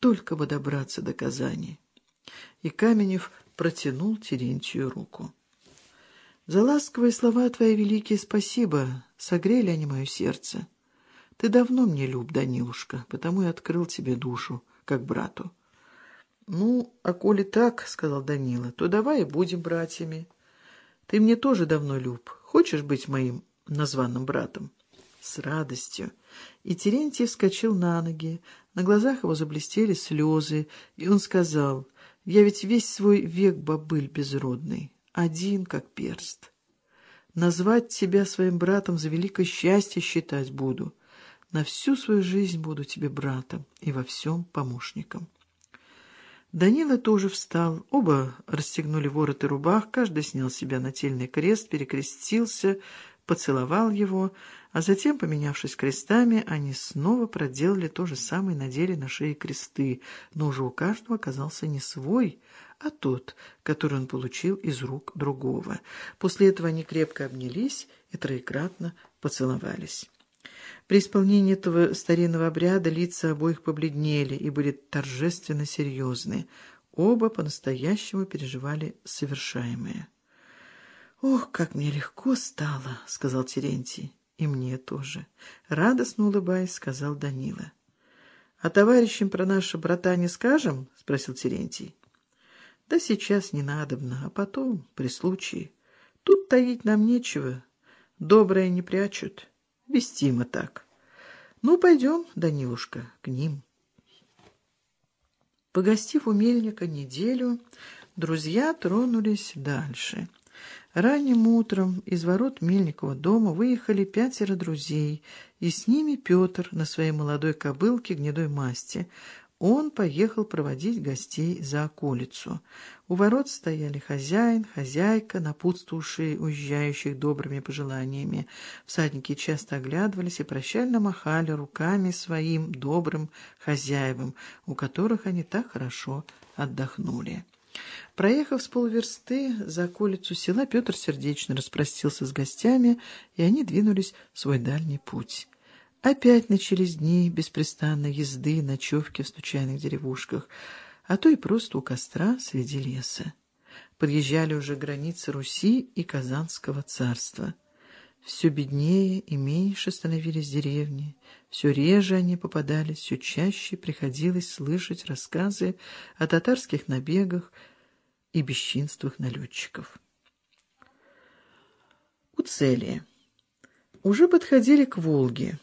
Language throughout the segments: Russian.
Только бы добраться до Казани. И Каменев протянул Терентию руку. За ласковые слова твои великие спасибо, согрели они мое сердце. Ты давно мне люб, Данилушка, потому и открыл тебе душу, как брату. «Ну, а коли так, — сказал Данила, — то давай и будем братьями. Ты мне тоже давно люб. Хочешь быть моим названным братом?» С радостью. И Терентий вскочил на ноги. На глазах его заблестели слезы, и он сказал, «Я ведь весь свой век бобыль безродный, один как перст. Назвать тебя своим братом за великое счастье считать буду. На всю свою жизнь буду тебе братом и во всем помощником». Данила тоже встал. Оба расстегнули вороты рубах, каждый снял с себя нательный крест, перекрестился, поцеловал его, а затем, поменявшись крестами, они снова проделали то же самое надели на шее кресты, но уже у каждого оказался не свой, а тот, который он получил из рук другого. После этого они крепко обнялись и троекратно поцеловались. При исполнении этого старинного обряда лица обоих побледнели и были торжественно серьезны. Оба по-настоящему переживали совершаемое. «Ох, как мне легко стало!» — сказал Терентий. «И мне тоже». Радостно улыбаясь, сказал Данила. «А товарищам про наши брата не скажем?» — спросил Терентий. «Да сейчас не надобно, а потом, при случае. Тут таить нам нечего. Доброе не прячут». Вестимо так. Ну, пойдем, Данилушка, к ним. Погостив у мельника неделю, друзья тронулись дальше. Ранним утром из ворот Мельникова дома выехали пятеро друзей, и с ними Петр на своей молодой кобылке гнедой масти он поехал проводить гостей за околицу. У ворот стояли хозяин, хозяйка, напутствовавшие уезжающих добрыми пожеланиями. Всадники часто оглядывались и прощально махали руками своим добрым хозяевам, у которых они так хорошо отдохнули. Проехав с полверсты за околицу села, Петр сердечно распростился с гостями, и они двинулись в свой дальний путь. Опять начались дни беспрестанной езды, ночевки в случайных деревушках, а то и просто у костра среди леса. Подъезжали уже границы Руси и Казанского царства. Все беднее и меньше становились деревни, все реже они попадались, все чаще приходилось слышать рассказы о татарских набегах и бесчинствах налетчиков. У цели. Уже подходили к Волге.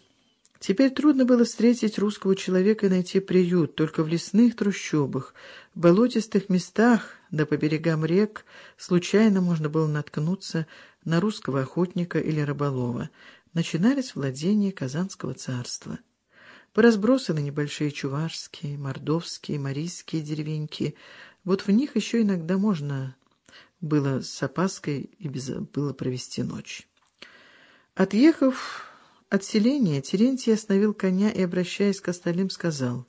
Теперь трудно было встретить русского человека и найти приют, только в лесных трущобах, в болотистых местах, да по берегам рек случайно можно было наткнуться на русского охотника или рыболова. Начинались владения Казанского царства. Поразбросаны небольшие чувашские, мордовские, марийские деревеньки. Вот в них еще иногда можно было с опаской и без было провести ночь. Отъехав от селения Терентий остановил коня и, обращаясь к остальным, сказал,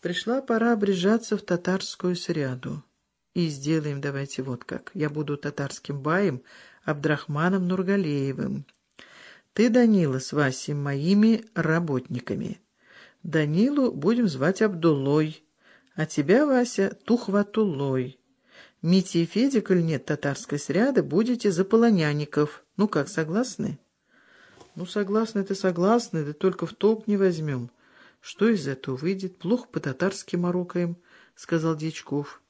«Пришла пора обрежаться в татарскую сряду. И сделаем давайте вот как. Я буду татарским баем Абдрахманом Нургалеевым. Ты, Данила, с Васей моими работниками. Данилу будем звать Абдулой, а тебя, Вася, Тухватулой. Митя и Федя, коль нет татарской сряды, будете за полонянников. Ну как, согласны?» Ну, согласны ты согласны, да только в толк не возьмем. Что из этого выйдет? Плохо по-татарски морокаем, — сказал Дьячков.